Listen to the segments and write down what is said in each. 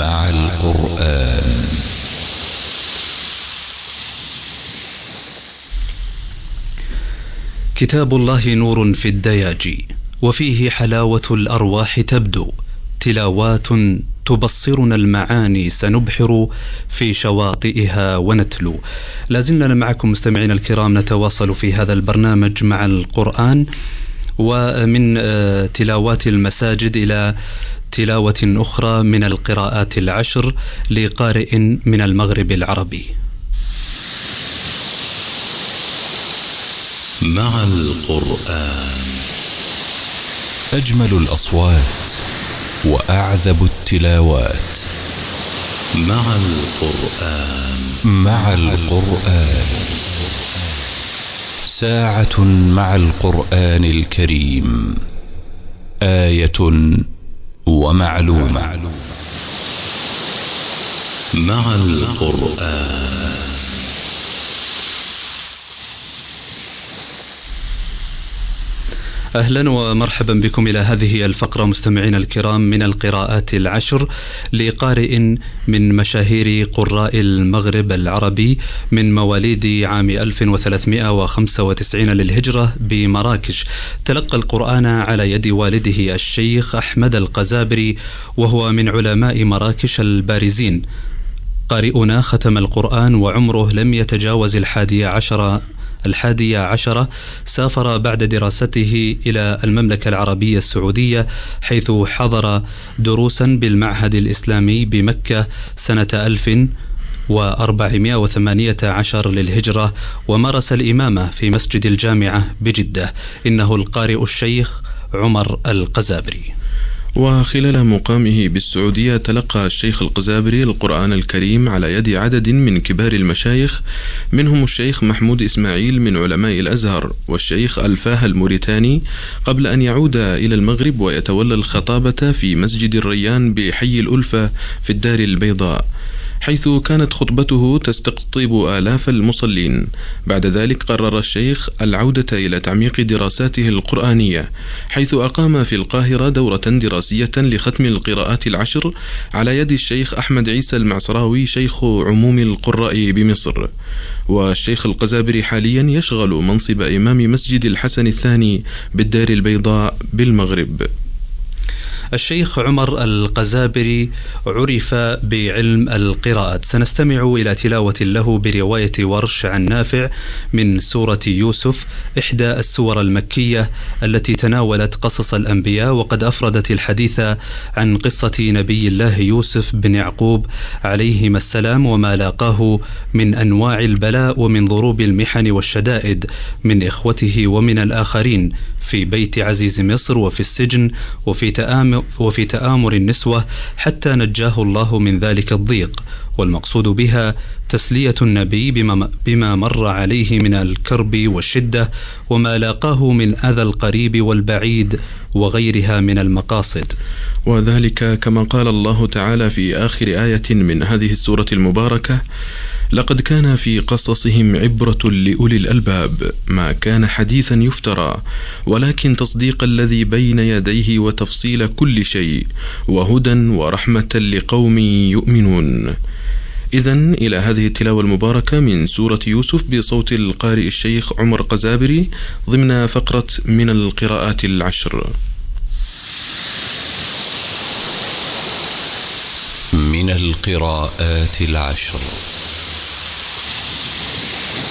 مع القرآن. كتاب الله نور في الدياجي وفيه حلاوة الأرواح تبدو تلاوات تبصرنا المعاني سنبحر في شواطئها ونتلو. لازلنا معكم مستمعينا الكرام نتواصل في هذا البرنامج مع القرآن. ومن آه، تلاوات المساجد إلى تلاوة أخرى من القراءات العشر لقارئ من المغرب العربي. مع القرآن. أجمل الأصوات وأعذب التلاوات. مع القرآن. مع القرآن. ساعة مع القرآن الكريم آية ومعلومة. مع القرآن. أهلا ومرحبا بكم إلى هذه الفقرة مستمعينا الكرام من القراءات العشر لقارئ من مشاهير قراء المغرب العربي من مواليد عام 1395 للهجرة بمراكش. تلقى القرآن على يد والده الشيخ أحمد القزابري وهو من علماء مراكش البارزين. قارئنا ختم القرآن وعمره لم يتجاوز الحادية عشر الحادية عشرة سافر بعد دراسته إلى المملكة العربية السعودية حيث حضر دروسا بالمعهد الإسلامي بمكة سنة ألف وأربعمائة عشر للهجرة ومارس الإمامة في مسجد الجامعة بجدة. إنه القارئ الشيخ عمر القزابري. وخلال مقامه بالسعودية تلقى الشيخ القزابري القرآن الكريم على يد عدد من كبار المشايخ منهم الشيخ محمود إسماعيل من علماء الأزهر والشيخ ألفاه الموريتاني قبل أن يعود إلى المغرب ويتولى الخطابة في مسجد الريان بحي الألفة في الدار البيضاء. حيث كانت خطبته تستقطب آلاف المصلين. بعد ذلك قرر الشيخ العودة إلى تعميق دراساته القرآنية حيث أقام في القاهرة دورة دراسية لختم القراءات العشر على يد الشيخ أحمد عيسى المعصراوي شيخ عموم القراء بمصر. والشيخ القزابري حاليا يشغل منصب إمام مسجد الحسن الثاني بالدار البيضاء بالمغرب. الشيخ عمر القزابري عرف بعلم القراءات. سنستمع إلى تلاوة له برواية ورش عن نافع من سورة يوسف إحدى السور المكية التي تناولت قصص الأنبياء وقد أفردت الحديث عن قصة نبي الله يوسف بن يعقوب عليهما السلام وما لاقاه من أنواع البلاء ومن ضروب المحن والشدائد من إخوته ومن الآخرين. في بيت عزيز مصر وفي السجن وفي تآمر, وفي تآمر النسوة حتى نجاه الله من ذلك الضيق. والمقصود بها تسلية النبي بما, بما مر عليه من الكرب والشدة وما لاقاه من أذى القريب والبعيد وغيرها من المقاصد. وذلك كما قال الله تعالى في آخر آية من هذه السورة المباركة لقد كان في قصصهم عبرة لأولي الألباب ما كان حديثا يفترى ولكن تصديق الذي بين يديه وتفصيل كل شيء وهدى ورحمة لقوم يؤمنون إذا إلى هذه التلاوة المباركة من سورة يوسف بصوت القارئ الشيخ عمر قزابري ضمن فقرة من القراءات العشر. من القراءات العشر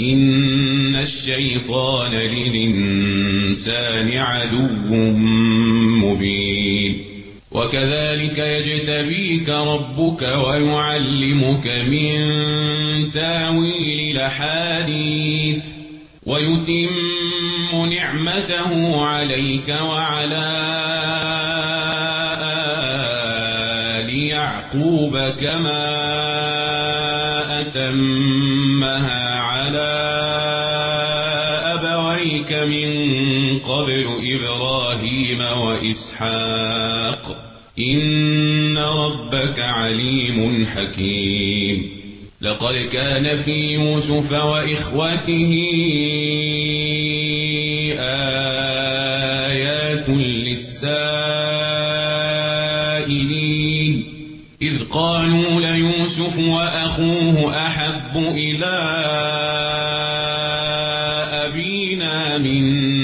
إن الشيطان للإنسان عدو مبين. وكذلك يجتبيك ربك ويعلمك من تاويل الأحاديث ويتم نعمته عليك وعلى آل يعقوب كما أتمها أبويك من قبل إبراهيم وإسحاق. إن ربك عليم حكيم. لقد كان في يوسف وإخوته آيات للسائلين. إذ قالوا ليوسف وأخوه أحب إلى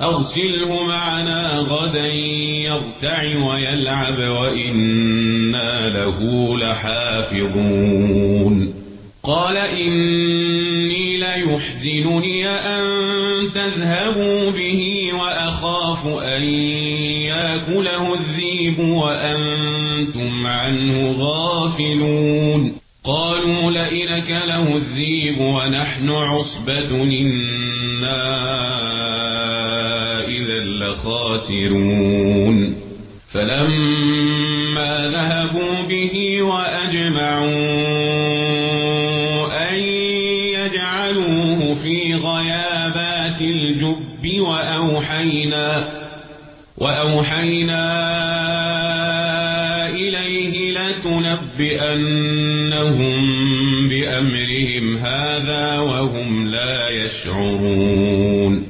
أرسله معنا غدا يرتع ويلعب وإنا له لحافظون. قال إني ليحزنني أن تذهبوا به وأخاف أن يأكله الذيب وأنتم عنه غافلون. قالوا لئنك له الذيب ونحن عصبة إنا إذا لخاسرون. فلما ذهبوا به وأجمعوا أن يجعلوه في غيابات الجب وأوحينا وأوحينا إليه لتنبئنهم بأمرهم هذا وهم لا يشعرون.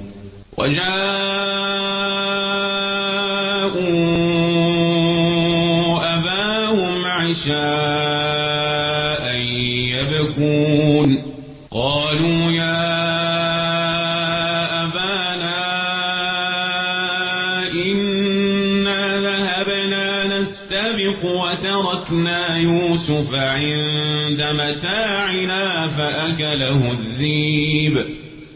وجاءوا أباهم عشاء يبكون. قالوا يا أبانا إنا ذهبنا نستبق وتركنا يوسف عند متاعنا فأكله الذيب.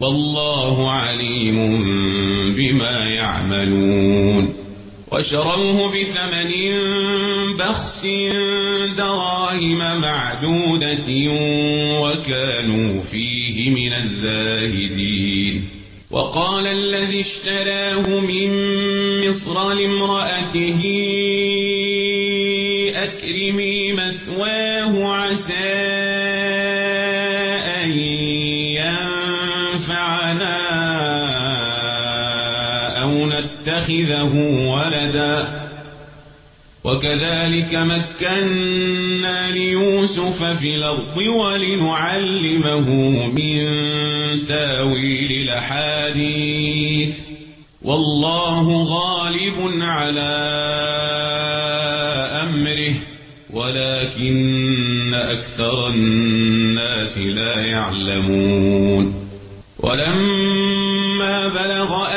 والله عليم بما يعملون. وشروه بثمن بخس دراهم معدودة وكانوا فيه من الزاهدين. وقال الذي اشتراه من مصر لامرأته أكرمي مثواه عسى أو نتخذه ولدا وكذلك مكنا ليوسف في الأرض ولنعلمه من تاويل الأحاديث والله غالب على أمره ولكن أكثر الناس لا يعلمون ولما بلغ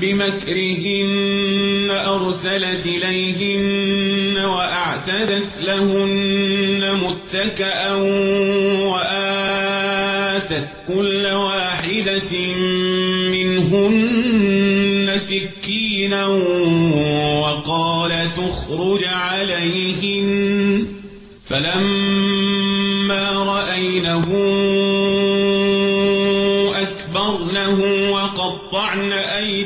بمكرهن أرسلت إليهن وأعتدت لهن متكأ وآتت كل واحدة منهن سكينا وقال تخرج عليهن. فلما رأينه أكبرنه وقطعن أيديهن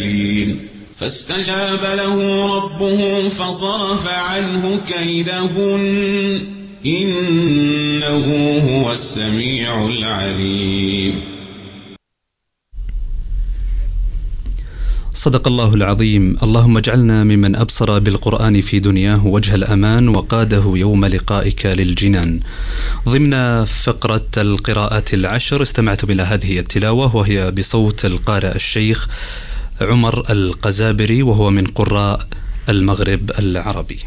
فاستجاب له ربه فصرف عنه كيدهن. إنه هو السميع العليم. صدق الله العظيم. اللهم اجعلنا ممن أبصر بالقرآن في دنياه وجه الأمان وقاده يوم لقائك للجنان. ضمن فقرة القراءات العشر استمعتم إلى هذه التلاوة وهي بصوت القارئ الشيخ عمر القزابري وهو من قراء المغرب العربي.